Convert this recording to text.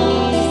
Oh.